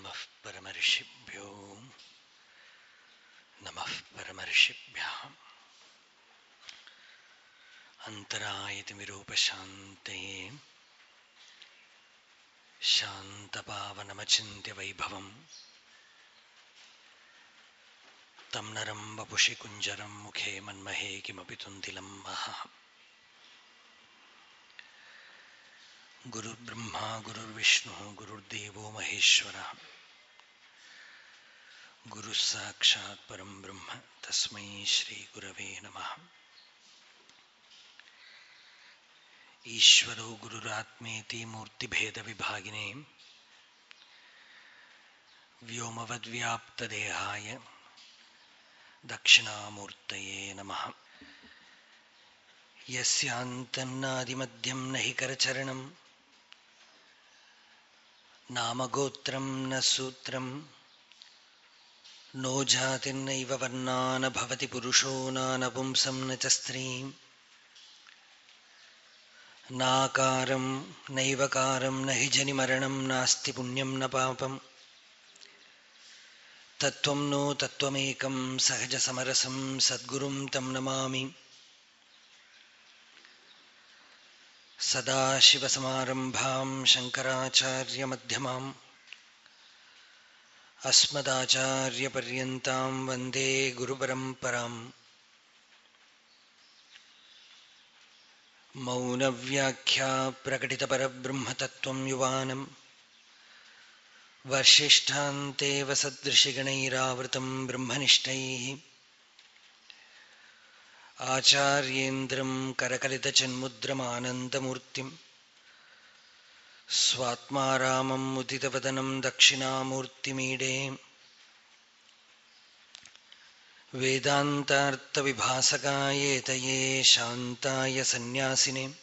नमः परमर्षिभ्यो, नमः परमर्षिभ्यः अन्तरायतिमिरूपशान्तये शान्तपावनमचिन्त्यवैभवम्। तं नरं वपुषि कुञ्जरं मुखे मन्महे किमपि तुन्तिलं महः गुरुर्ब्रह्मा, गुरुर्विष्णुः, गुरुर्देवो महेश्वरः। गुरुः साक्षात् परं ब्रह्म, तस्मै श्रीगुरवे नमः। ईश्वरो गुरुरात्मेति मूर्तिभेदविभागिने, व्योमवद्व्याप्तदेहाय दक्षिणामूर्तये नमः। यस्यान्तन्नादिमध्यं न हि करचरणं, नामगोत्रं न सूत्रं नो जातिर्नैव वर्णा न भवति पुरुषो न च स्त्रीम्। नाकारं नैवकारं न हि नास्ति पुण्यं न पापम्। तत्त्वं नो तत्व सहज तत्त्वमेकं सहजसमरसं सद्गुरुं तं नमामि। सदाशिवसमारम्भां शङ्कराचार्यमध्यमाम्। अस्मदाचार्यपर्यन्तां वंदे गुरुपरम्पराम्। मौनव्याख्या प्रकटितपरब्रह्मतत्त्वं युवानम्। वर्षिष्ठान्तेव सदृशिगणैरावृतं ब्रह्मनिष्ठैः। आचार्येन्द्रं करकलितचिन्मुद्रमानन्दमूर्तिम्। സ്വാത്മാരാമം മുദിതവദനം ദക്ഷിണാമൂർത്തിമീഡേ വേദാന്താർത്ഥവിഭാസകായേതയേ ശാന്തായ സന്യാസിനെ.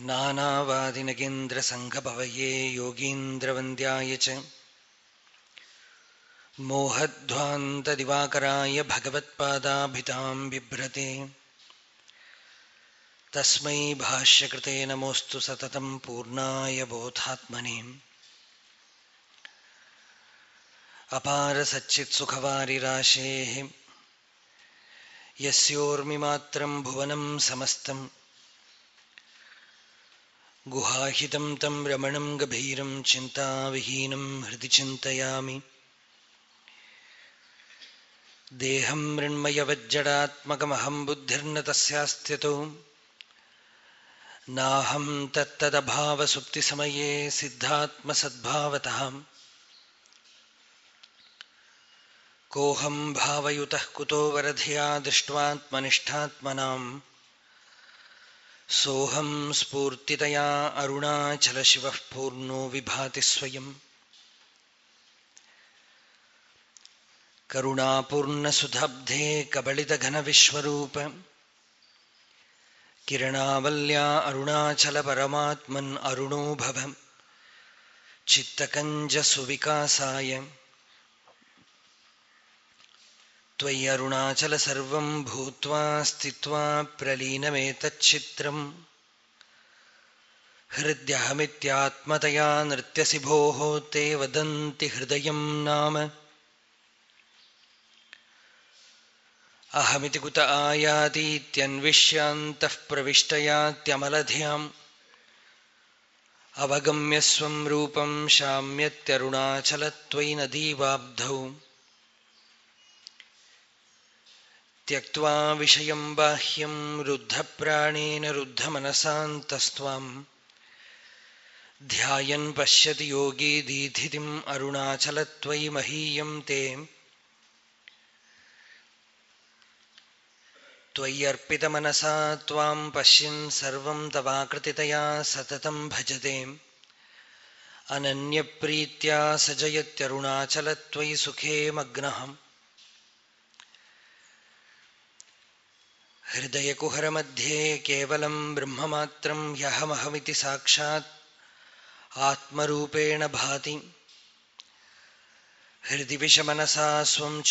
നാനാവാദിനഗേന്ദ്രസംഘഭവയേ യോഗീന്ദ്രവന്ദ്യായ ച. മോഹധ്വാന്തദിവാകരായ ഭഗവത്പാദാഭിതാം ബിഭ്രതേ. तस्मै भाष्यकृते नमोऽस्तु सततं पूर्णाय बोधात्मने। अपारसच्चित्सुखवारिराशेः यस्योर्मिमात्रं भुवनं समस्तम् गुहाहितं तं रमणं गभीरं चिन्ताविहीनं हृदि चिन्तयामि। देहं मृण्मयवज्जडात्मकमहं बुद्धिर्न तस्यास्त्यतो। नाहं तत्तदभावसुप्तिसमये सिद्धात्मसद्भावतः। कोऽहं भावयुतः कुतो वरधिया दृष्ट्वात्मनिष्ठात्मनाम्। सोऽहं स्फूर्तितया अरुणाचलशिवः पूर्णो विभाति स्वयम्। करुणापूर्णसुधब्धे कबलितघनविश्वरूप। किरणावल्या अरुणाचलपरमात्मन् अरुणो भव चित्तकञ्जसुविकासाय। त्वयि अरुणाचल सर्वं भूत्वा स्थित्वा प्रलीनमेतच्चित्रम् हृद्यहमित्यात्मतया नृत्यसि भोः ते वदन्ति हृदयं नाम। അഹമിതി കുത ആയാതീത്യന്വിഷ്യന്തഃ പ്രവിഷ്ടയാത്യമലധ്യാം അവഗമ്യസ്വം രൂപം ശാമ്യത്യരുണാചലത്വയി നദീവാബ്ധൗ त्यक्त्वा विषयं बाह्यं रुद्धप्राणेन रुद्धमनसान्तस्त्वाम्। ध्यायन् पश्यति योगी दीधितिम् अरुणाचलत्वयि महीयं ते। त्वय्यर्पितमनसा त्वां पश्यन् सर्वं तवाकृतितया सततं भजते। अनन्यप्रीत्या स जयत्यरुणाचलत्वयि सुखे मग्नः हृदयकुहरमध्ये केवलं ब्रह्ममात्रं ह्यहमहमिति साक्षात् आत्मरूपेण भाति। हृदि विषमनसा स्वं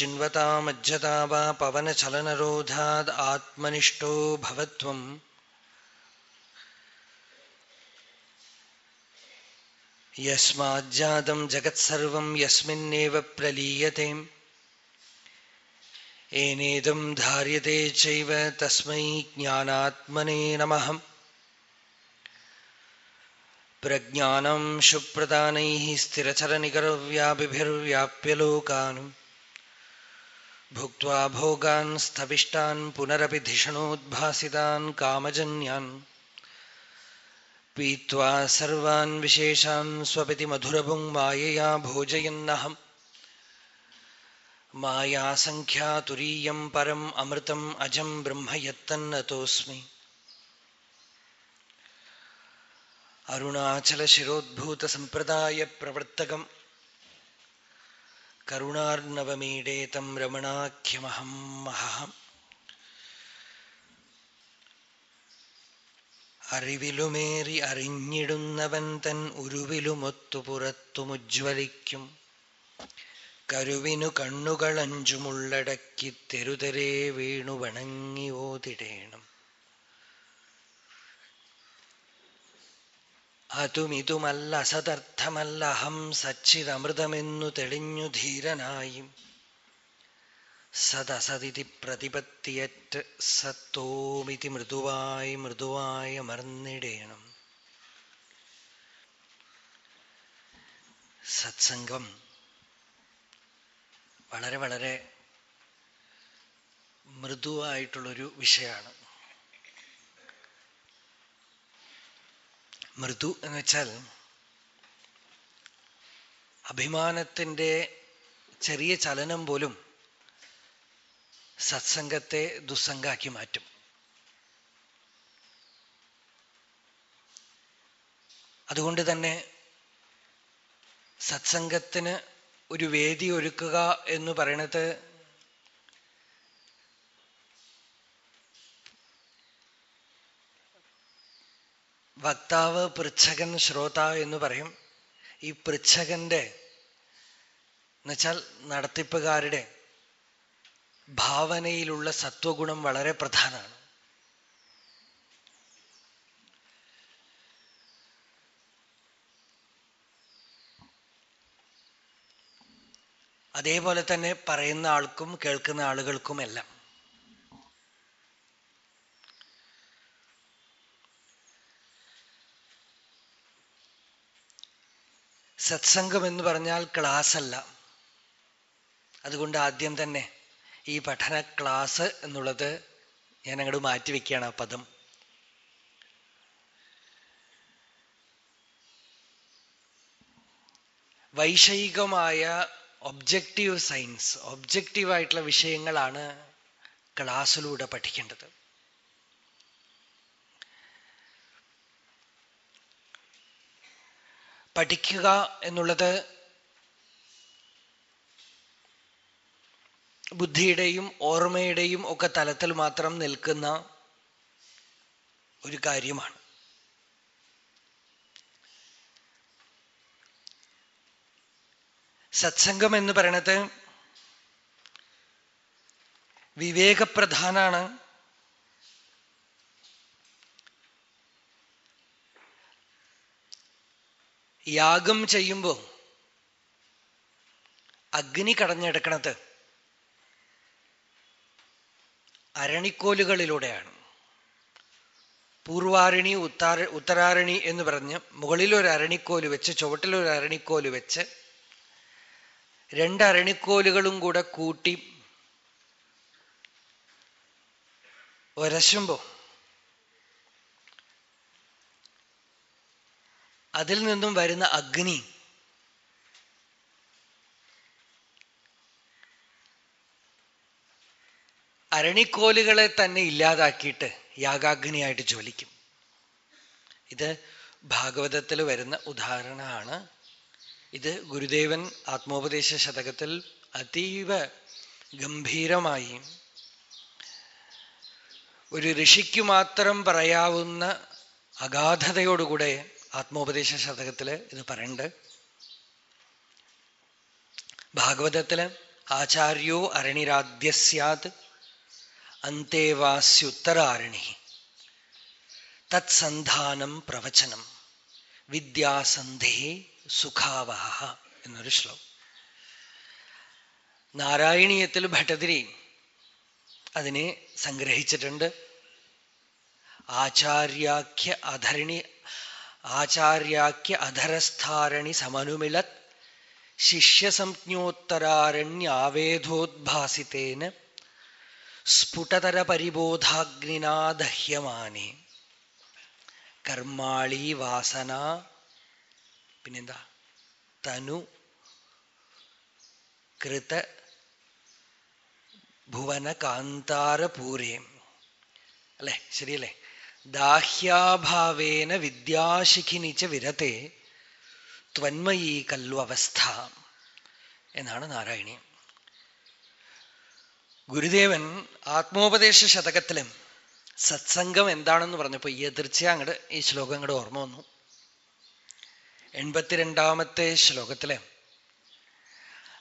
मज्जता वा पवनचलनरोधाद् आत्मनिष्ठो भवत्वम्। यस्माज्जातं जगत्सर्वं यस्मिन्नेव प्रलीयते। एनेदं धार्यते चैव तस्मै ज्ञानात्मने नमः। प्रज्ञानं शुप्रदानैः स्थिरचरनिकरव्यापिभिर्व्याप्य लोकान् भुक्त्वा भोगान् स्थविष्टान् पुनरपि धिषणोद्भासितान्, कामजन्यान्। पीत्वा सर्वान् विशेषान् स्वपिति मधुरभुङ् मायया भोजयन्नहम् परम् अमृतम् अजं ब्रह्म അരുണാചല ശിരോദ്ഭൂത സമ്പ്രദായ പ്രവർത്തകം കരുണാർണവമീഡേതം രമണാഖ്യമഹം മഹഹം. അറിവിലുമേറി അറിഞ്ഞിടുന്നവൻ തൻ ഉരുവിലുമൊത്തു പുറത്തുമുജ്വലിക്കും. കരുവിനു കണ്ണുകളഞ്ചുമുള്ളടക്കി തെരുതരേ വീണു വണങ്ങി ഓതിടേണം. അതുമിതുമല്ല അസതർത്ഥമല്ല അഹം സച്ചിദമൃതമെന്നു തെളിഞ്ഞു ധീരനായി. സദസതിഥി പ്രതിപത്തിയറ്റ് സത്തോമിതി മൃദുവായി മൃദുവായി അമർന്നിടേണം. സത്സംഗം വളരെ വളരെ മൃദുവായിട്ടുള്ളൊരു വിഷയമാണ്. മൃദു എന്ന് വെച്ചാൽ അഭിമാനത്തിന്റെ ചെറിയ ചലനം പോലും സത്സംഗത്തെ ദുസ്സംഗാക്കി മാറ്റും. അതുകൊണ്ട് തന്നെ സത്സംഗത്തിന് ഒരു വേദി ഒരുക്കുക എന്ന് പറയണത് വക്താവ് പൃച്ഛകൻ ശ്രോത എന്ന് പറയും. ഈ പൃച്ഛകന്റെ എന്നുവെച്ചാൽ നടത്തിപ്പുകാരുടെ ഭാവനയിലുള്ള സത്വഗുണം വളരെ പ്രധാനമാണ്. അതേപോലെ തന്നെ പറയുന്ന ആൾക്കും കേൾക്കുന്ന ആളുകൾക്കും സത്സംഗം എന്ന് പറഞ്ഞാൽ ക്ലാസ് അല്ല അതുകൊണ്ട് ആദ്യം തന്നെ ഈ പഠന ക്ലാസ് എന്നുള്ളത് ഞാൻ അങ്ങോട്ട് മാറ്റിവെക്കുകയാണ് ആ പദം. വൈഷയികമായ ഒബ്ജക്റ്റീവ് സയൻസ് ഒബ്ജക്റ്റീവായിട്ടുള്ള വിഷയങ്ങളാണ് ക്ലാസ്സിലൂടെ പഠിക്കേണ്ടത്. പഠിക്കുക എന്നുള്ളത് ബുദ്ധിയുടെയും ഓർമ്മയുടെയും ഒക്കെ തലത്തിൽ മാത്രം നിൽക്കുന്ന ഒരു കാര്യമാണ്. സത്സംഗം എന്ന് പറയണത് വിവേകപ്രധാനാണ്. യാഗം ചെയ്യുമ്പോൾ അഗ്നി കടഞ്ഞെടുക്കണത് അരണിക്കോലുകളിലൂടെയാണ്. പൂർവാരണി ഉത്താര ഉത്തരാരണി എന്ന് പറഞ്ഞ് മുകളിലൊരു അരണിക്കോൽ വെച്ച് ചുവട്ടിലൊരു അരണിക്കോൽ വെച്ച് രണ്ട് അരണിക്കോലുകളും കൂടെ കൂട്ടി ഒരശുമ്പോ അതിൽ നിന്നും വരുന്ന അഗ്നി. അരണിക്കോലുകളെ തന്നെ ഇല്ലാതാക്കിയിട്ട് യാഗാഗ്നിയായിട്ട് ജ്വലിക്കും. ഇത് ഭാഗവതത്തിൽ വരുന്ന ഉദാഹരണമാണ്. ഇത് ഗുരുദേവൻ ആത്മോപദേശ ശതകത്തിൽ അതീവ ഗംഭീരമായി ഒരു ഋഷിക്കു മാത്രം പറയാവുന്ന അഗാധതയോടുകൂടെ ആത്മോപദേശ ശതകത്തിൽ ഇത് പറയുന്നുണ്ട് ഭാഗവതത്തിൽ ആചാര്യോ അരണിരാദ്യ സാത് അന്തേവാസ്യുത്തരാരണി തത്സന്ധാനം പ്രവചനം വിദ്യാസന്ധേ സുഖാവഹ എന്നൊരു ശ്ലോകം. നാരായണീയത്തിൽ ഭട്ടതിരി അതിനെ സംഗ്രഹിച്ചിട്ടുണ്ട്. ആചാര്യാഖ്യ അധരണി ആചാര്യാഖ്യ അധരസ്ഥാരണി സമനുമിളത് ശിഷ്യസംജ്ഞോത്തരാരണ്യാവേദോദ്ഭാസിതേന സ്ഫുടതര പരിബോധാഗ്നിനാ ദഹ്യമാനേ കർമാളി വാസന പിന്നെന്താ തനു കൃത ഭുവന കാന്താരപൂരേം അല്ലെ ശരിയല്ലേ ദാഹ്യാഭാവേന വിദ്യാശിഖിനിച്ച വിരത്തെ ത്വന്മയീ കല്ലു അവസ്ഥ എന്നാണ് നാരായണീയം. ഗുരുദേവൻ ആത്മോപദേശ ശതകത്തിലും സത്സംഗം എന്താണെന്ന് പറഞ്ഞപ്പോ എതിർച്ചയാ അങ്ങോട്ട് ഈ ശ്ലോകം അങ്ങോട്ട് ഓർമ്മ വന്നു. എൺപത്തിരണ്ടാമത്തെ ശ്ലോകത്തിലെ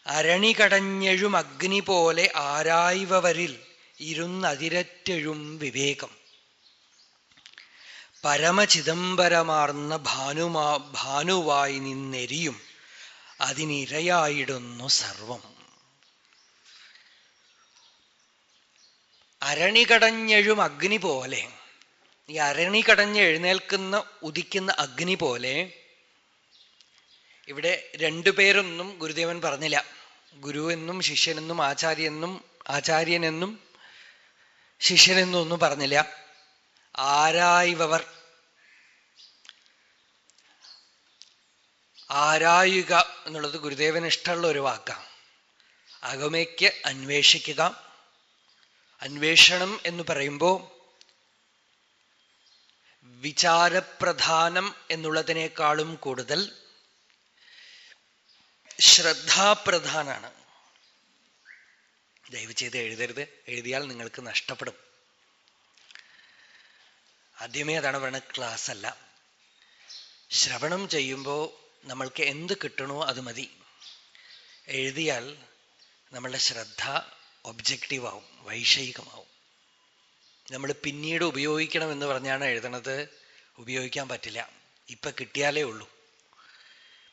അരണി കടഞ്ഞെഴും അഗ്നി പോലെ ആരായ്വരിൽ ഇരുന്നതിരറ്റെഴും വിവേകം. പരമചിദംബരമാർന്ന ഭാനുമാ ഭാനുവായി നിന്നെരിയും അതിനിരയായിടുന്നു സർവം. അരണികടഞ്ഞഴും അഗ്നി പോലെ ഈ അരണി കടഞ്ഞ് എഴുന്നേൽക്കുന്ന ഉദിക്കുന്ന അഗ്നി പോലെ ഇവിടെ രണ്ടുപേരൊന്നും ഗുരുദേവൻ പറഞ്ഞില്ല. ഗുരു എന്നും ശിഷ്യനെന്നും ആചാര്യനെന്നും ആചാര്യനെന്നും ശിഷ്യനെന്നും ഒന്നും പറഞ്ഞില്ല. ആരായവർ ആരായുക എന്നുള്ളത് ഗുരുദേവന് ഇഷ്ടമുള്ള ഒരു വാക്കാണ്. അകമയ്ക്ക് അന്വേഷിക്കുക. അന്വേഷണം എന്ന് പറയുമ്പോൾ വിചാരപ്രധാനം എന്നുള്ളതിനേക്കാളും കൂടുതൽ ശ്രദ്ധാപ്രധാനാണ്. ദയവ് ചെയ്ത് എഴുതരുത്. എഴുതിയാൽ നിങ്ങൾക്ക് നഷ്ടപ്പെടും. ആദ്യമേ അതാണ് പറയുന്നത് ക്ലാസ് അല്ല ശ്രവണം ചെയ്യുമ്പോൾ നമ്മൾക്ക് എന്ത് കിട്ടണോ അത് മതി. എഴുതിയാൽ നമ്മളുടെ ശ്രദ്ധ ഒബ്ജക്റ്റീവ് ആവും വൈഷയികമാവും. നമ്മൾ പിന്നീട് ഉപയോഗിക്കണം എന്ന് പറഞ്ഞാണ് എഴുതണത്. ഉപയോഗിക്കാൻ പറ്റില്ല. ഇപ്പൊ കിട്ടിയാലേ ഉള്ളൂ.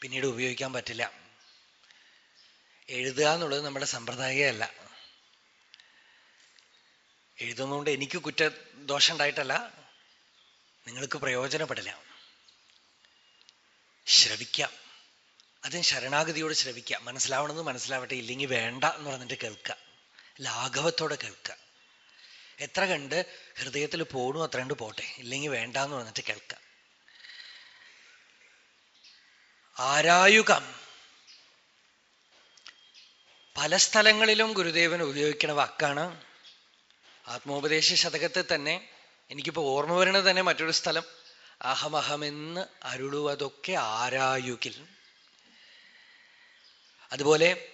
പിന്നീട് ഉപയോഗിക്കാൻ പറ്റില്ല. എഴുതുക എന്നുള്ളത് നമ്മുടെ സമ്പ്രദായമല്ല എഴുതുന്നതുകൊണ്ട് എനിക്ക് കുറ്റ ദോഷം ഉണ്ടായിട്ടല്ല. നിങ്ങൾക്ക് പ്രയോജനപ്പെടില്ല. ശ്രവിക്കാം. അതും ശരണാഗതിയോട് ശ്രവിക്കാം. മനസ്സിലാവണമെന്ന് മനസ്സിലാവട്ടെ ഇല്ലെങ്കിൽ വേണ്ട എന്ന് പറഞ്ഞിട്ട് കേൾക്കുക. ലാഘവത്തോടെ കേൾക്കുക. എത്ര കണ്ട് ഹൃദയത്തിൽ പോണു അത്ര കണ്ട് പോട്ടെ. ഇല്ലെങ്കിൽ വേണ്ട എന്ന് പറഞ്ഞിട്ട് കേൾക്കുക. ആരായുകം പല സ്ഥലങ്ങളിലും ഗുരുദേവൻ ഉപയോഗിക്കുന്ന വാക്കാണ് ആത്മോപദേശ ശതകത്തിൽ തന്നെ എനിക്കിപ്പോ ഓർമ്മ വരുന്നത് തന്നെ മറ്റൊരു സ്ഥലം. അഹമഹമെന്ന് അരുളുവതൊക്കെ ആരായുകിൽ. അതുപോലെ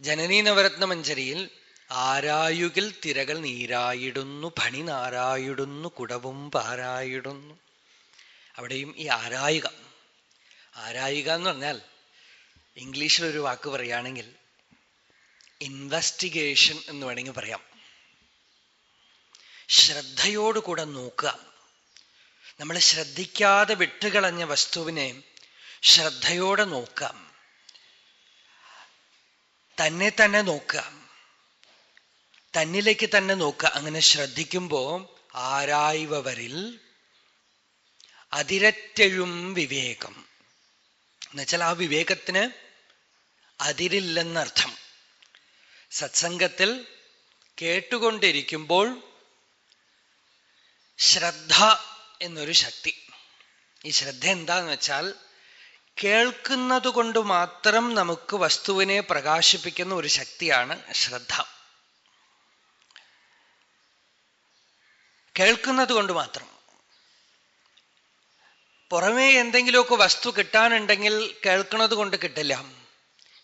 ജനനീ നവരത്ന മഞ്ചരിയിൽ ആരായുകിൽ തിരകൾ നീരായിടുന്നു പണി നാരായിടുന്നു കുടവും പാരായിടുന്നു. അവിടെയും ഈ ആരായുക. ആരായുക എന്ന് പറഞ്ഞാൽ ഇംഗ്ലീഷിൽ ഒരു വാക്ക് പറയുകയാണെങ്കിൽ ഇൻവെസ്റ്റിഗേഷൻ എന്ന് വേണമെങ്കിൽ പറയാം. ശ്രദ്ധയോടുകൂടെ നോക്കുക. നമ്മൾ ശ്രദ്ധിക്കാതെ വിട്ടുകളഞ്ഞ വസ്തുവിനെ ശ്രദ്ധയോടെ നോക്കാം തന്നെ തന്നെ നോക്കുക. തന്നിലേക്ക് തന്നെ നോക്കുക. അങ്ങനെ ശ്രദ്ധിക്കുമ്പോൾ ആരായവരിൽ അതിരറ്റഴും വിവേകം. എന്നുവെച്ചാൽ ആ വിവേകത്തിന് അതിരില്ലെന്നർത്ഥം. സത്സംഗത്തിൽ കേട്ടുകൊണ്ടിരിക്കുമ്പോൾ ശ്രദ്ധ എന്നൊരു ശക്തി. ഈ ശ്രദ്ധ എന്താന്ന് വെച്ചാൽ കേൾക്കുന്നത് കൊണ്ട് മാത്രം നമുക്ക് വസ്തുവിനെ പ്രകാശിപ്പിക്കുന്ന ഒരു ശക്തിയാണ് ശ്രദ്ധ. കേൾക്കുന്നത് കൊണ്ട് മാത്രം. പുറമേ എന്തെങ്കിലുമൊക്കെ വസ്തു കിട്ടാനുണ്ടെങ്കിൽ കേൾക്കുന്നത് കൊണ്ട് കിട്ടില്ല.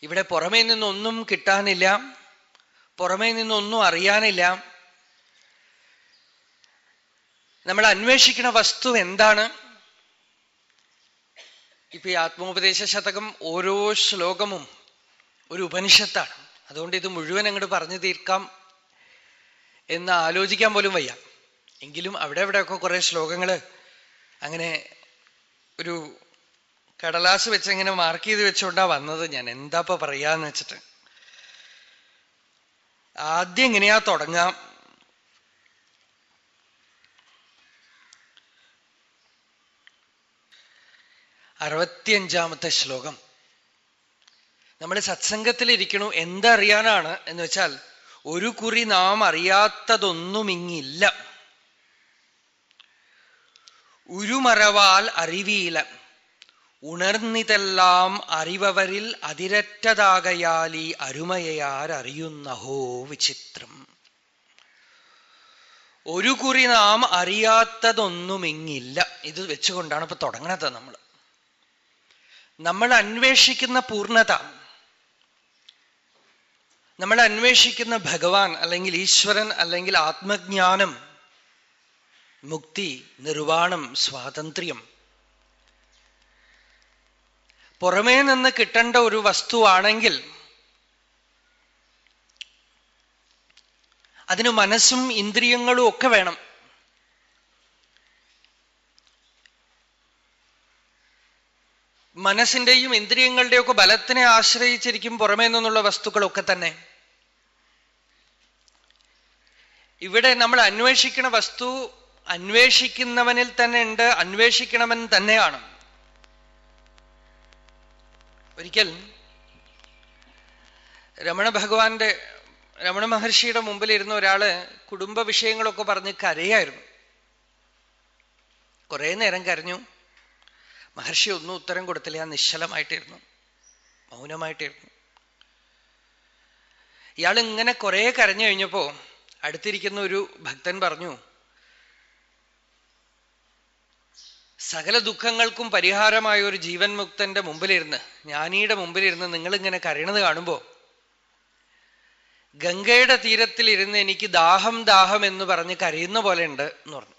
ഇവിടെ പുറമേ നിന്നൊന്നും കിട്ടാനില്ല. പുറമേ നിന്നൊന്നും അറിയാനില്ല. നമ്മൾ അന്വേഷിക്കുന്ന വസ്തു എന്താണ്? ഇപ്പൊ ഈ ആത്മോപദേശ ശതകം ഓരോ ശ്ലോകമും ഒരു ഉപനിഷത്താണ്. അതുകൊണ്ട് ഇത് മുഴുവൻ അങ്ങോട്ട് പറഞ്ഞു തീർക്കാം എന്ന് ആലോചിക്കാൻ പോലും വയ്യ. എങ്കിലും അവിടെ എവിടെയൊക്കെ കുറെ ശ്ലോകങ്ങൾ അങ്ങനെ ഒരു കടലാസ് വെച്ച് ഇങ്ങനെ മാർക്ക് ചെയ്ത് വെച്ചോണ്ടാ വന്നത് ഞാൻ. എന്താപ്പ പറയാന്ന് വെച്ചിട്ട്? ആദ്യം എങ്ങനെയാ തുടങ്ങാം? അറുപത്തിയഞ്ചാമത്തെ ശ്ലോകം. നമ്മൾ സത്സംഗത്തിൽ ഇരിക്കണു എന്തറിയാനാണ് എന്ന് വെച്ചാൽ ഒരു കുറി നാം അറിയാത്തതൊന്നും ഇങ്ങില്ല ഉരുമറവാൽ അറിവീല. ഉണർന്നിതെല്ലാം അറിവവരിൽ അതിരറ്റതാകയാലി അരുമയാർ അറിയുന്നഹോ വിചിത്രം. ഒരു കുറി നാം അറിയാത്തതൊന്നുമിങ്ങില്ല. ഇത് വെച്ചുകൊണ്ടാണ് ഇപ്പൊ തുടങ്ങണത് നമ്മൾ നമ്മൾ അന്വേഷിക്കുന്ന പൂർണത നമ്മൾ അന്വേഷിക്കുന്ന ഭഗവാൻ അല്ലെങ്കിൽ ഈശ്വരൻ അല്ലെങ്കിൽ ആത്മജ്ഞാനം മുക്തി നിർവാണം സ്വാതന്ത്ര്യം. പുറമേ നിന്ന് കിട്ടേണ്ട ഒരു വസ്തുവാണെങ്കിൽ അതിന് മനസ്സും ഇന്ദ്രിയങ്ങളും ഒക്കെ വേണം. മനസ്സിന്റെയും ഇന്ദ്രിയങ്ങളുടെയൊക്കെ ബലത്തിനെ ആശ്രയിച്ചിരിക്കും പുറമേ നിന്നുള്ള വസ്തുക്കളൊക്കെ തന്നെ. ഇവിടെ നമ്മൾ അന്വേഷിക്കുന്ന വസ്തു അന്വേഷിക്കുന്നവനിൽ തന്നെ ഉണ്ട് അന്വേഷിക്കണവൻ തന്നെയാണ്. ഒരിക്കൽ രമണ ഭഗവാന്റെ രമണ മഹർഷിയുടെ മുമ്പിൽ ഇരുന്ന ഒരാൾ കുടുംബ വിഷയങ്ങളൊക്കെ പറഞ്ഞ് കരയായിരുന്നു. കുറെ നേരം കരഞ്ഞു. മഹർഷി ഒന്നും ഉത്തരം കൊടുത്തില്ല. നിശ്ചലമായിട്ടിരുന്നു. മൗനമായിട്ടിരുന്നു. ഇയാൾ ഇങ്ങനെ കുറെ കരഞ്ഞു കഴിഞ്ഞപ്പോ അടുത്തിരിക്കുന്ന ഒരു ഭക്തൻ പറഞ്ഞു സകല ദുഃഖങ്ങൾക്കും പരിഹാരമായ ഒരു ജീവൻ മുക്തന്റെ മുമ്പിലിരുന്ന് ജ്ഞാനിയുടെ മുമ്പിലിരുന്ന് നിങ്ങൾ ഇങ്ങനെ കരയണത് കാണുമ്പോ ഗംഗയുടെ തീരത്തിലിരുന്ന് എനിക്ക് ദാഹം ദാഹം എന്ന് പറഞ്ഞ് കരയുന്ന പോലെ ഉണ്ട് എന്ന് പറഞ്ഞു.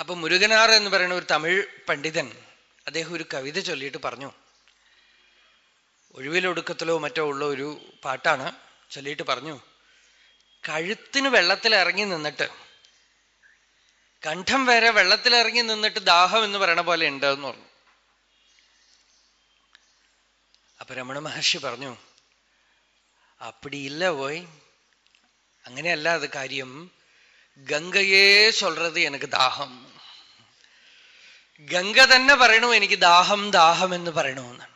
അപ്പൊ മുരുകനാർ എന്ന് പറയുന്ന ഒരു തമിഴ് പണ്ഡിതൻ അദ്ദേഹം ഒരു കവിത ചൊല്ലിയിട്ട് പറഞ്ഞു. ഒഴിവിലൊടുക്കത്തിലോ മറ്റോ ഉള്ള ഒരു പാട്ടാണ് ചൊല്ലിയിട്ട് പറഞ്ഞു. കഴുത്തിന് വെള്ളത്തിൽ ഇറങ്ങി നിന്നിട്ട് കണ്ഠം വരെ വെള്ളത്തിൽ ഇറങ്ങി നിന്നിട്ട് ദാഹം എന്ന് പറയണ പോലെ ഉണ്ട് എന്ന് പറഞ്ഞു. അപ്പൊ രമണ മഹർഷി പറഞ്ഞു അപ്പടി ഇല്ല പോയി. അങ്ങനെയല്ല അത് കാര്യം. ഗംഗയെ சொல்றது എനിക്ക് ദാഹം ഗംഗ തന്നെ പറയണു എനിക്ക് ദാഹം ദാഹം എന്ന് പറയണമെന്നാണ്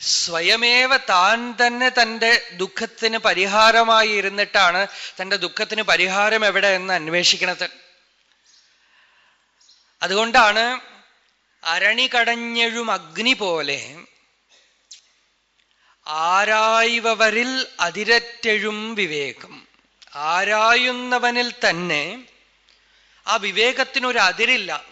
സ്വയമേവ താൻ തന്നെ തന്റെ ദുഃഖത്തിന് പരിഹാരമായി ഇരുന്നിട്ടാണ് തന്റെ ദുഃഖത്തിന് പരിഹാരം എവിടെ എന്ന് അന്വേഷിക്കണത് അതുകൊണ്ടാണ് അരണി കടഞ്ഞെഴും അഗ്നി പോലെ ആരായുവരിൽ അതിരറ്റെഴും വിവേകം ആരായുന്നവനിൽ തന്നെ ആ വിവേകത്തിനൊരു അതിരില്ല.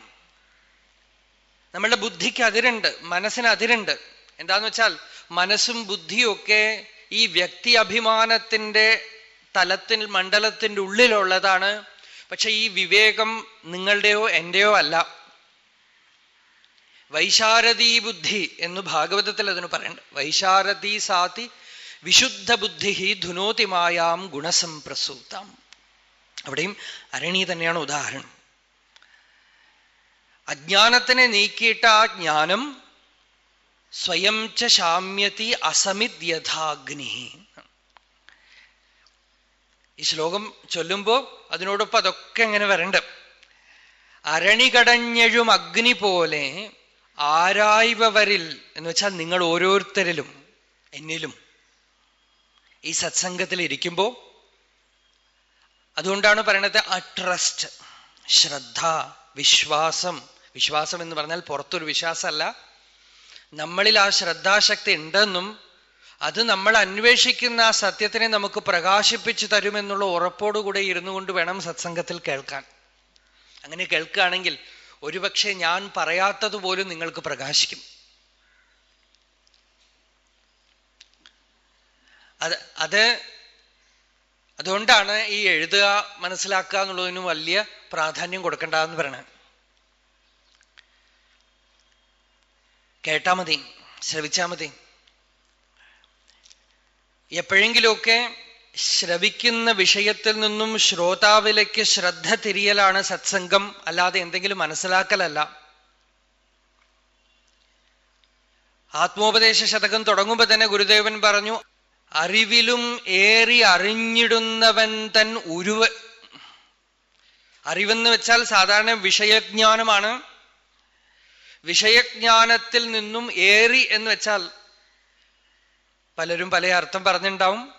നമ്മളുടെ ബുദ്ധിക്ക് അതിരുണ്ട് മനസ്സിന് അതിരുണ്ട്. എന്താന്ന് വെച്ചാൽ മനസ്സും ബുദ്ധിയൊക്കെ ഈ വ്യക്തി അഭിമാനത്തിന്റെ തലത്തിൽ മണ്ഡലത്തിന്റെ ഉള്ളിലുള്ളതാണ്. പക്ഷെ ഈ വിവേകം നിങ്ങളുടെയോ എന്റെയോ അല്ല. വൈശാരദീ ബുദ്ധി എന്ന് ഭാഗവതത്തിൽ അതിന് പറയണ്ട. വൈശാരദീ സാതി വിശുദ്ധ ബുദ്ധി ധുനോതി മായാം ഗുണസംപ്രസൂതാം. അവിടെയും അരണി തന്നെയാണ് ഉദാഹരണം. അജ്ഞാനത്തിനെ നീക്കിയിട്ട ആ ജ്ഞാനം സ്വയം ച ശാമ്യതി അസമിത് യഥാഗ്നി ഈ ശ്ലോകം ചൊല്ലുമ്പോ അതിനോടൊപ്പം അതൊക്കെ എങ്ങനെ വരണ്ട. അരണികടഞ്ഞഴും അഗ്നി പോലെ ആരായവരിൽ എന്ന് വെച്ചാൽ നിങ്ങൾ ഓരോരുത്തരിലും എന്നിലും ഈ സത്സംഗത്തിൽ ഇരിക്കുമ്പോൾ അതുകൊണ്ടാണ് പറയണത് ആ ട്രസ്റ്റ് ശ്രദ്ധ വിശ്വാസം. വിശ്വാസം എന്ന് പറഞ്ഞാൽ പുറത്തൊരു വിശ്വാസമല്ല. നമ്മളിൽ ആ ശ്രദ്ധാശക്തി ഉണ്ടെന്നും അത് നമ്മൾ അന്വേഷിക്കുന്ന ആ സത്യത്തിനെ നമുക്ക് പ്രകാശിപ്പിച്ചു തരുമെന്നുള്ള ഉറപ്പോടുകൂടെ ഇരുന്നു കൊണ്ട് വേണം സത്സംഗത്തിൽ കേൾക്കാൻ. അങ്ങനെ കേൾക്കുകയാണെങ്കിൽ ഒരുപക്ഷെ ഞാൻ പറയാത്തത് പോലും നിങ്ങൾക്ക് പ്രകാശിക്കും. അത് അത് അതുകൊണ്ടാണ് ഈ എഴുതുക മനസ്സിലാക്കുക എന്നുള്ളതിന് വലിയ പ്രാധാന്യം കൊടുക്കേണ്ടതെന്ന് പറയണത് കേട്ടാ മതി ശ്രവിച്ചാ മതി. എപ്പോഴെങ്കിലുമൊക്കെ ശ്രവിക്കുന്ന വിഷയത്തിൽ നിന്നും ശ്രോതാവിലേക്ക് ശ്രദ്ധ തിരിയലാണ് സത്സംഗം അല്ലാതെ എന്തെങ്കിലും മനസ്സിലാക്കലല്ല. ആത്മോപദേശ ശതകം തുടങ്ങുമ്പോൾ തന്നെ ഗുരുദേവൻ പറഞ്ഞു അറിവിലും ഏറി അറിഞ്ഞിടുന്നവൻ തൻ ഉരുവ് അറിവെന്ന് വെച്ചാൽ സാധാരണ വിഷയജ്ഞാനമാണ്. വിഷയജ്ഞാനത്തിൽ നിന്നും ഏറി എന്ന് വെച്ചാൽ പലരും പല അർത്ഥം പറഞ്ഞിട്ടുണ്ടാവും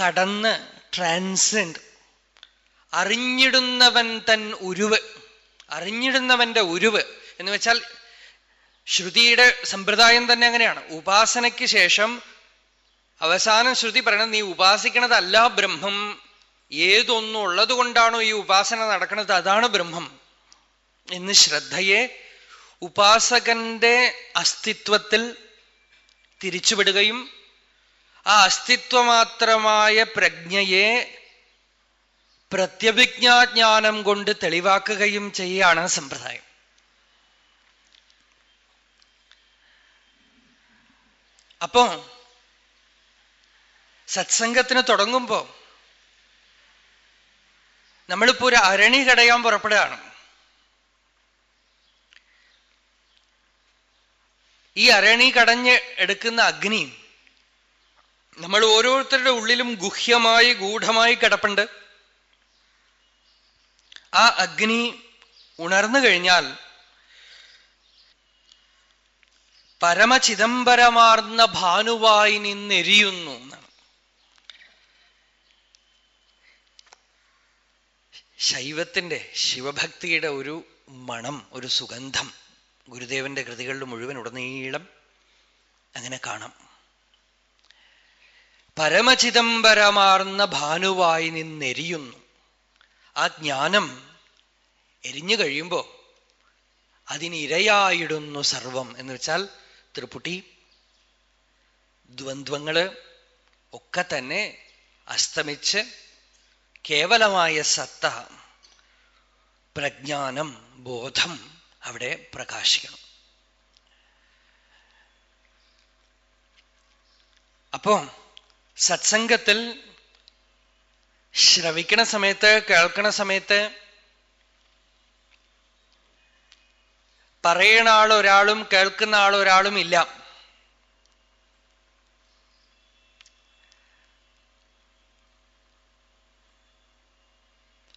കടന്ന് ട്രാൻസെൻഡ് അറിഞ്ഞിടുന്നവൻ തൻ ഉരുവ്. അറിഞ്ഞിടുന്നവന്റെ ഉരുവ് എന്ന് വെച്ചാൽ ശ്രുതിയുടെ സമ്പ്രദായം തന്നെ അങ്ങനെയാണ്. ഉപാസനയ്ക്ക് ശേഷം അവസാനം ശ്രുതി പറയണത് നീ ഉപാസിക്കണതല്ല ബ്രഹ്മം. ഏതൊന്നും ഉള്ളത് കൊണ്ടാണോ ഈ ഉപാസന നടക്കുന്നത് അതാണ് ബ്രഹ്മം. എന്ന് ശ്രദ്ധയെ ഉപാസകന്റെ അസ്തിത്വത്തിൽ തിരിച്ചുവിടുകയും ആ അസ്തിത്വമാത്രമായ പ്രജ്ഞയെ പ്രത്യഭിജ്ഞാജ്ഞാനം കൊണ്ട് തെളിവാക്കുകയും ചെയ്യാണ് സമ്പ്രദായം. അപ്പോ സത്സംഗത്തിന് തുടങ്ങുമ്പോ നമ്മളിപ്പോ ഒരു അരണി കടയാൻ പുറപ്പെടുകയാണ്. ഈ അരണി കടഞ്ഞ് എടുക്കുന്ന അഗ്നി നമ്മൾ ഓരോരുത്തരുടെ ഉള്ളിലും ഗുഹ്യമായി ഗൂഢമായി കിടപ്പുണ്ട്. ആ അഗ്നി ഉണർന്നു കഴിഞ്ഞാൽ പരമചിദംബരമാർന്ന ഭാനുവായി നിന്നെരിയുന്നു ശൈവത്തിന്റെ ശിവഭക്തിയുടെ ഒരു മണം ഒരു സുഗന്ധം ഗുരുദേവന്റെ കൃതികളിൽ മുഴുവൻ ഉടനീളം അങ്ങനെ കാണാം. പരമചിദംബരമാർന്ന ഭാനുവായി നിന്നെരിയുന്നു. ആ ജ്ഞാനം എരിഞ്ഞു കഴിയുമ്പോ അതിനിരയായിടുന്നു സർവം എന്ന് വെച്ചാൽ ത്രിപുട്ടി ദ്വന്ദ്വങ്ങൾ ഒക്കെ തന്നെ അസ്തമിച്ച് കേവലമായ സത്ത പ്രജ്ഞാനം ബോധം അവിടെ പ്രകാശിക്കണം. അപ്പോ സത്സംഗത്തിൽ ശ്രവിക്കണ സമയത്ത് കേൾക്കണ സമയത്ത് പറയണ ആൾ ഒരാളും കേൾക്കുന്ന ആൾ ഒരാളും ഇല്ല.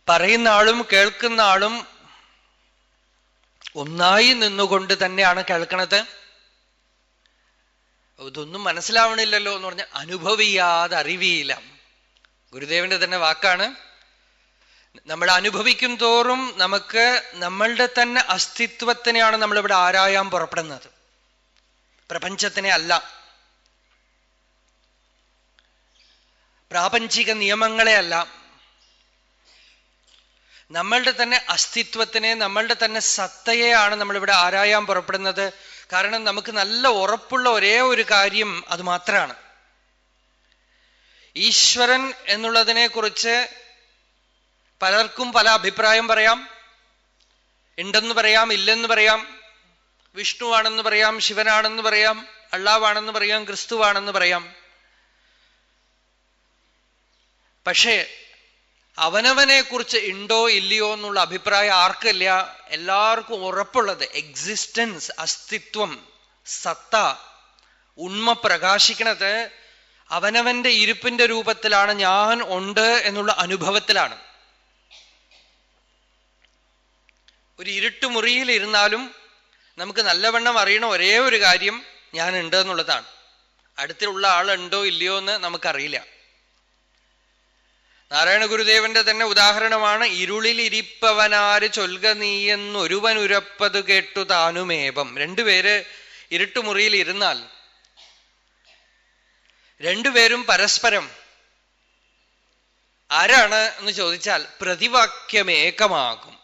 പറയുന്ന ആളും കേൾക്കുന്ന ആളും ഒന്നായി നിന്നുകൊണ്ട് തന്നെയാണ് കേൾക്കണത്. ഇതൊന്നും മനസ്സിലാവണില്ലല്ലോ എന്ന് പറഞ്ഞാൽ അനുഭവിയാതെ അറിവിയില്ല ഗുരുദേവന്റെ തന്നെ വാക്കാണ്. നമ്മൾ അനുഭവിക്കും തോറും നമുക്ക് നമ്മളുടെ തന്നെ അസ്തിത്വത്തിനെയാണ് നമ്മളിവിടെ ആരായാൻ പുറപ്പെടുന്നത്. പ്രപഞ്ചത്തിനെ അല്ല. പ്രാപഞ്ചിക നിയമങ്ങളെ അല്ല. നമ്മളുടെ തന്നെ അസ്തിത്വത്തിനെ നമ്മളുടെ തന്നെ സത്തയെയാണ് നമ്മളിവിടെ ആരായാൻ പുറപ്പെടുന്നത്. കാരണം നമുക്ക് നല്ല ഉറപ്പുള്ള ഒരേ ഒരു കാര്യം അത് മാത്രമാണ്. ഈശ്വരൻ എന്നുള്ളതിനെ കുറിച്ച് പലർക്കും പല അഭിപ്രായം പറയാം. ഉണ്ടെന്ന് പറയാം ഇല്ലെന്ന് പറയാം. വിഷ്ണുവാണെന്ന് പറയാം ശിവനാണെന്ന് പറയാം അള്ളാവാണെന്ന് പറയാം ക്രിസ്തുവാണെന്ന് പറയാം. പക്ഷേ അവനവനെ കുറിച്ച് ഉണ്ടോ ഇല്ലയോ എന്നുള്ള അഭിപ്രായം ആർക്കില്ല. എല്ലാവർക്കും ഉറപ്പുള്ളത് എക്സിസ്റ്റൻസ് അസ്തിത്വം സത്ത ഉണ്മ പ്രകാശിക്കണത് അവനവന്റെ ഇരുപ്പിന്റെ രൂപത്തിലാണ് ഞാൻ ഉണ്ട് എന്നുള്ള അനുഭവത്തിലാണ്. ഒരു ഇരുട്ടുമുറിയിൽ ഇരുന്നാലും നമുക്ക് നല്ലവണ്ണം അറിയണ ഒരേ ഒരു കാര്യം ഞാൻ ഉണ്ട് എന്നുള്ളതാണ് അടുത്തുള്ള ആളുണ്ടോ ഇല്ലയോ എന്ന് നമുക്കറിയില്ല. നാരായണ ഗുരുദേവന്റെ തന്നെ ഉദാഹരണമാണ് ഇരുളിൽ ഇരിപ്പവനാര് ചൊൽക നീയെന്നൊരുവൻ ഉരപ്പത് കേട്ടു താനുമേപം. രണ്ടുപേര് ഇരുട്ടുമുറിയിൽ ഇരുന്നാൽ രണ്ടുപേരും പരസ്പരം ആരാണ് എന്ന് ചോദിച്ചാൽ പ്രതിവാക്യമേകമാകും.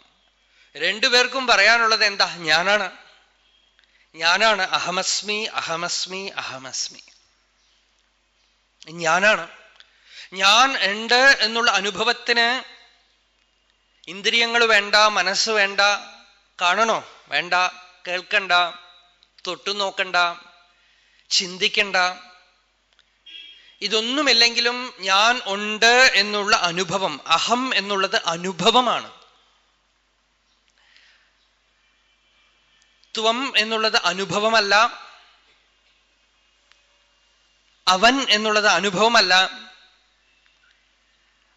രണ്ടുപേർക്കും പറയാനുള്ളത് എന്താ? ഞാനാണ്. ഞാനാണ്. അഹമസ്മി അഹമസ്മി അഹമസ്മി. ഞാനാണ്. ഞാൻ ഉണ്ട് എന്നുള്ള അനുഭവത്തിന് ഇന്ദ്രിയങ്ങൾ വേണ്ട മനസ്സ് വേണ്ട കാണണോ? വേണ്ട. കേൾക്കണ്ട. തൊട്ടു നോക്കണ്ട. ചിന്തിക്കണ്ട. ഇതൊന്നുമില്ലെങ്കിലും ഞാൻ ഉണ്ട് എന്നുള്ള അനുഭവം അഹം എന്നുള്ളത് അനുഭവമാണ്. ത്വം എന്നുള്ളത് അനുഭവമല്ല. അവൻ എന്നുള്ളത് അനുഭവമല്ല.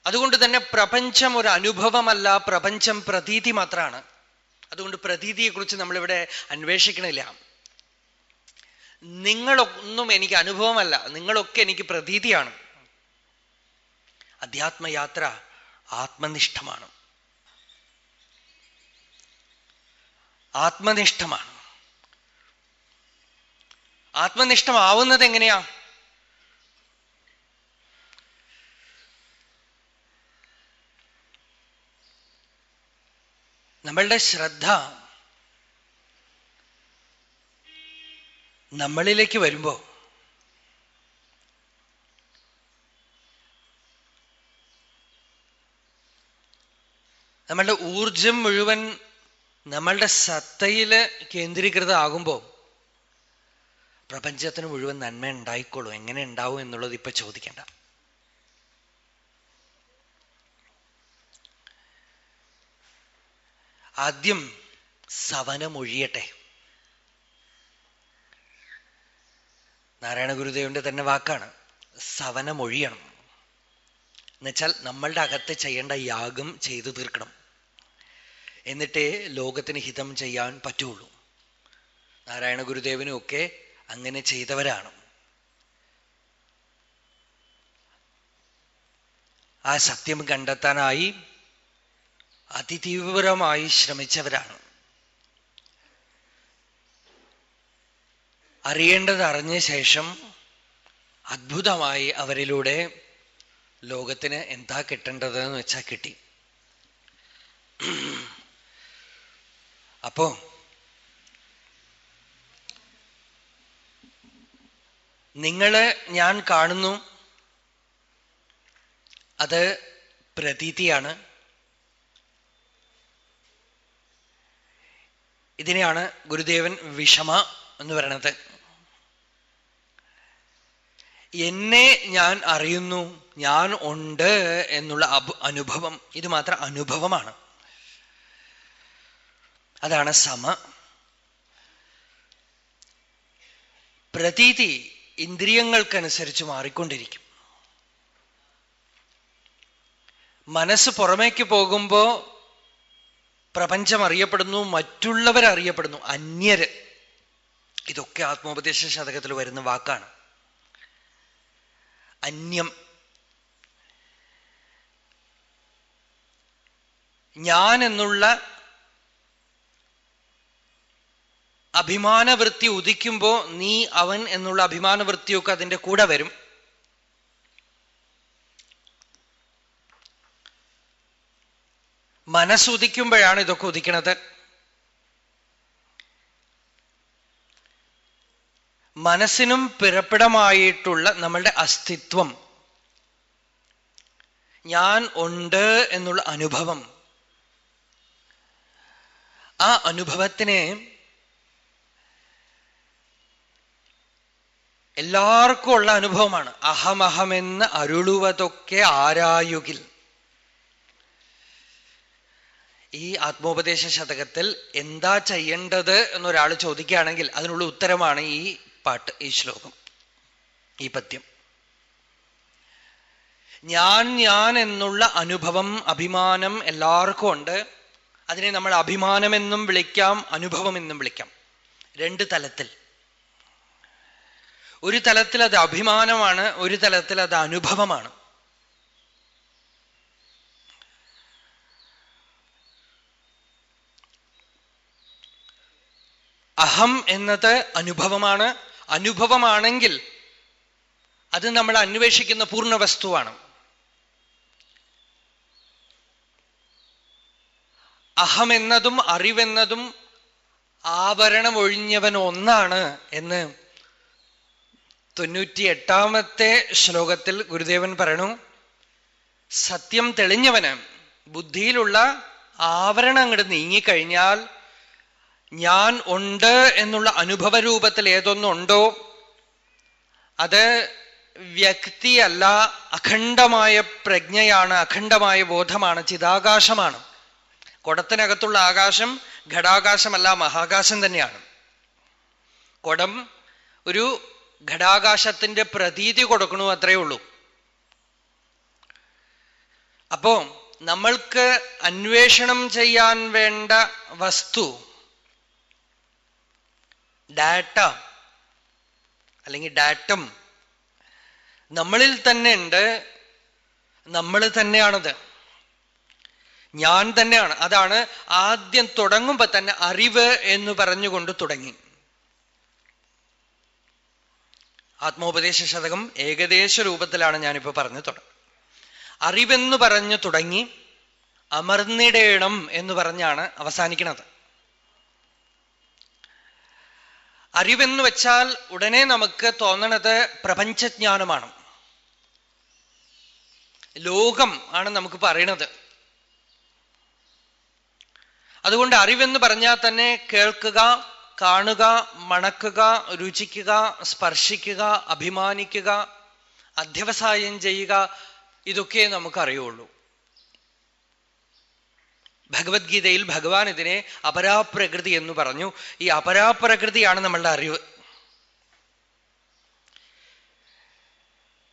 അതുകൊണ്ട് തന്നെ പ്രപഞ്ചം ഒരു അനുഭവമല്ല പ്രപഞ്ചം പ്രതീതി മാത്രമാണ് അതുകൊണ്ട് പ്രതീതിയെക്കുറിച്ച് നമ്മളിവിടെ അന്വേഷിക്കണില്ല. നിങ്ങളൊന്നും എനിക്ക് അനുഭവമല്ല നിങ്ങളൊക്കെ എനിക്ക് പ്രതീതിയാണ്. അധ്യാത്മയാത്ര ആത്മനിഷ്ഠമാണ്. ആത്മനിഷ്ഠമാണ്. ആത്മനിഷ്ഠമാവുന്നത് എങ്ങനെയാ? നമ്മളുടെ ശ്രദ്ധ നമ്മളിലേക്ക് വരുമ്പോ നമ്മളുടെ ഊർജം മുഴുവൻ നമ്മളുടെ സത്തയിൽ കേന്ദ്രീകൃതമാകുമ്പോ പ്രപഞ്ചത്തിന് മുഴുവൻ നന്മ ഉണ്ടായിക്കോളും. എങ്ങനെ ഉണ്ടാവും എന്നുള്ളത് ഇപ്പൊ ചോദിക്കേണ്ട. ആദ്യം സവനമൊഴിയട്ടെ. നാരായണ ഗുരുദേവന്റെ തന്നെ വാക്കാണ്. സവനമൊഴിയണം. എന്നുവെച്ചാൽ നമ്മളുടെ അകത്ത് ചെയ്യേണ്ട യാഗം ചെയ്തു തീർക്കണം. എന്നിട്ടേ ലോകത്തിന് ഹിതം ചെയ്യാൻ പറ്റുള്ളൂ. നാരായണ ഗുരുദേവനും ഒക്കെ അങ്ങനെ ചെയ്തവരാണ്. ആ സത്യം കണ്ടെത്താനായി അതിതീവ്രമായി ശ്രമിച്ചവരാണ്. അറിയേണ്ടത് അറിഞ്ഞ ശേഷം അത്ഭുതമായി അവരിലൂടെ ലോകത്തിന് എന്താ കിട്ടേണ്ടത് എന്ന് വെച്ചാൽ കിട്ടി. അപ്പോ നിങ്ങൾ ഞാൻ കാണുന്നു. അത് പ്രതീതിയാണ്. ഇതിനെയാണ് ഗുരുദേവൻ വിഷമ എന്ന് പറയണത്. എന്നെ ഞാൻ അറിയുന്നു ഞാൻ ഉണ്ട് എന്നുള്ള അനുഭവം. ഇത് മാത്രം അനുഭവമാണ്. അതാണ് സമ. പ്രതീതി ഇന്ദ്രിയങ്ങൾക്കനുസരിച്ച് മാറിക്കൊണ്ടിരിക്കും. മനസ്സ് പുറമേക്ക് പോകുമ്പോ പ്രപഞ്ചം അറിയപ്പെടുന്നു മറ്റുള്ളവർ അറിയപ്പെടുന്നു അന്യര്. ഇതൊക്കെ ആത്മോപദേശ ശതകത്തിൽ വരുന്ന വാക്കാണ്. അന്യം. ഞാൻ എന്നുള്ള അഭിമാനവൃത്തി ഉദിക്കുമ്പോ നീ അവൻ എന്നുള്ള അഭിമാനവൃത്തിയൊക്കെ അതിന്റെ കൂടെ വരും. മനസ്സുദിക്കുമ്പോഴാണ് ഇതൊക്കെ ഉദിക്കണത്. മനസ്സിനും പിറപ്പിടമായിട്ടുള്ള നമ്മളുടെ അസ്തിത്വം. ഞാൻ ഉണ്ട് എന്നുള്ള അനുഭവം. ആ അനുഭവത്തിനെ എല്ലാവർക്കും ഉള്ള അനുഭവമാണ്. അഹമഹമെന്ന് അരുളുവതൊക്കെ ആരായുകിൽ. ഈ ആത്മോപദേശ ശതകത്തിൽ എന്താ ചെയ്യേണ്ടത് എന്നൊരാൾ ചോദിക്കുകയാണെങ്കിൽ അതിനുള്ള ഉത്തരമാണ് ഈ പാട്ട് ഈ ശ്ലോകം ഈ പദ്യം. ഞാൻ ഞാൻ എന്നുള്ള അനുഭവം അഭിമാനം എല്ലാവർക്കും ഉണ്ട്. അതിനെ നമ്മൾ അഭിമാനമെന്നും വിളിക്കാം അനുഭവം എന്നും വിളിക്കാം. രണ്ട് തലത്തിൽ. ഒരു തലത്തിൽ അത് അഭിമാനമാണ് ഒരു തലത്തിൽ അത് അനുഭവമാണ്. അഹം എന്നത് അനുഭവമാണ്. അനുഭവമാണെങ്കിൽ അത് നമ്മൾ അന്വേഷിക്കുന്ന പൂർണ വസ്തുവാണ്. അഹമെന്നതും അറിവെന്നതും ആവരണം ഒഴിഞ്ഞവൻ ഒന്നാണ് എന്ന് തൊണ്ണൂറ്റി എട്ടാമത്തെ ശ്ലോകത്തിൽ ഗുരുദേവൻ പറയണു സത്യം തെളിഞ്ഞവന് ബുദ്ധിയിലുള്ള ആവരണം അങ്ങോട്ട് നീങ്ങിക്കഴിഞ്ഞാൽ ഞാൻ ഉണ്ട് എന്നുള്ള അനുഭവ രൂപത്തിൽ ഏതൊന്നുണ്ടോ അത് വ്യക്തിയല്ല അഖണ്ഡമായ പ്രജ്ഞയാണ് അഖണ്ഡമായ ബോധമാണ് ചിതാകാശമാണ്. കുടത്തിനകത്തുള്ള ആകാശം ഘടാകാശമല്ല മഹാകാശം തന്നെയാണ്. കുടം ഒരു ഘടാകാശത്തിന്റെ പ്രതീതി കൊടുക്കണു അത്രയേ ഉള്ളൂ. അപ്പോ നമ്മൾക്ക് അന്വേഷണം ചെയ്യാൻ വേണ്ട വസ്തു ഡാറ്റ അല്ലെങ്കിൽ ഡാറ്റം നമ്മളിൽ തന്നെ ഉണ്ട് നമ്മൾ തന്നെയാണത്. ഞാൻ തന്നെയാണ്. അതാണ് ആദ്യം തുടങ്ങുമ്പോൾ തന്നെ അറിവ് എന്ന് പറഞ്ഞുകൊണ്ട് തുടങ്ങി. ആത്മോപദേശ ശതകം ഏകദേശ രൂപത്തിലാണ് ഞാനിപ്പോ പറഞ്ഞു തുടങ്ങി. അറിവെന്ന് പറഞ്ഞു തുടങ്ങി അമർന്നിടേണം എന്ന് പറഞ്ഞാണ് അവസാനിക്കുന്നത്. അറിവെന്ന് വെച്ചാൽ ഉടനെ നമുക്ക് തോന്നണത് പ്രപഞ്ചജ്ഞാനമാണ്. ലോകം ആണ് നമുക്ക് പറയണത്. അതുകൊണ്ട് അറിവെന്ന് പറഞ്ഞാൽ തന്നെ കേൾക്കുക കാണുക മണക്കുക രുചിക്കുക സ്പർശിക്കുക അഭിമാനിക്കുക അധ്യവസായം ചെയ്യുക ഇതൊക്കെ നമുക്കറിയുള്ളൂ. ഭഗവത്ഗീതയിൽ ഭഗവാൻ ഇതിനെ അപരാപ്രകൃതി എന്ന് പറഞ്ഞു. ഈ അപരാപ്രകൃതിയാണ് നമ്മളുടെ അറിവ്.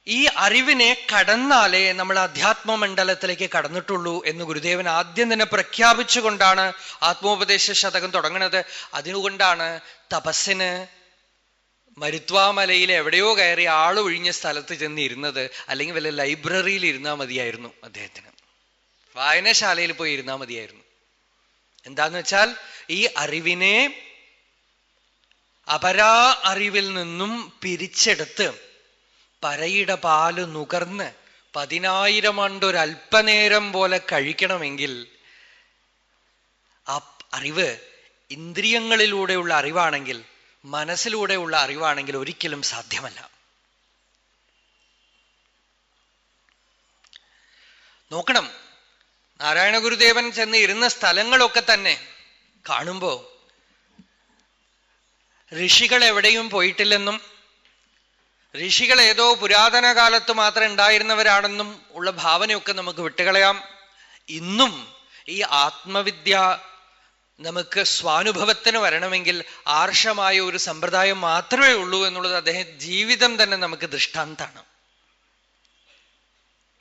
ഈ അറിവിനെ കടന്നാലേ നമ്മൾ അധ്യാത്മ മണ്ഡലത്തിലേക്ക് കടന്നിട്ടുള്ളൂ എന്ന് ഗുരുദേവൻ ആദ്യം തന്നെ പ്രഖ്യാപിച്ചുകൊണ്ടാണ് ആത്മോപദേശ ശതകം തുടങ്ങുന്നത് അതിനുകൊണ്ടാണ് തപസ്സിന് മരുത്വാമലയിൽ എവിടെയോ കയറി ആളൊഴിഞ്ഞ സ്ഥലത്ത് ചെന്ന് ഇരുന്നത് അല്ലെങ്കിൽ വല്ല ലൈബ്രറിയിൽ ഇരുന്നാൽ മതിയായിരുന്നു അദ്ദേഹത്തിന്. വായനശാലയിൽ പോയി ഇരുന്നാൽ മതിയായിരുന്നു. എന്താന്ന് വെച്ചാൽ ഈ അറിവിനെ അപരാ അറിവിൽ നിന്നും പിരിച്ചെടുത്ത് പരയുടെ പാൽ നുകർന്ന് പതിനായിരം ആണ്ടൊരൽപ്പനേരം പോലെ കഴിക്കണമെങ്കിൽ ആ അറിവ് ഇന്ദ്രിയങ്ങളിലൂടെയുള്ള അറിവാണെങ്കിൽ മനസ്സിലൂടെയുള്ള അറിവാണെങ്കിൽ ഒരിക്കലും സാധ്യമല്ല. നോക്കണം. നാരായണ ഗുരുദേവൻ ചെന്ന് ഇരുന്ന സ്ഥലങ്ങളൊക്കെ തന്നെ കാണുമ്പോ ഋഷികൾ എവിടെയും പോയിട്ടില്ലെന്നും ഋഷികൾ ഏതോ പുരാതന കാലത്ത് മാത്രം ഉണ്ടായിരുന്നവരാണെന്നും ഉള്ള ഭാവനയൊക്കെ നമുക്ക് വിട്ടുകളയാം. ഇന്നും ഈ ആത്മവിദ്യ നമുക്ക് സ്വാനുഭവത്തിന് വരണമെങ്കിൽ ആർഷമായ ഒരു സമ്പ്രദായം മാത്രമേ ഉള്ളൂ എന്നുള്ളത് അദ്ദേഹം ജീവിതം തന്നെ നമുക്ക് ദൃഷ്ടാന്താണ്.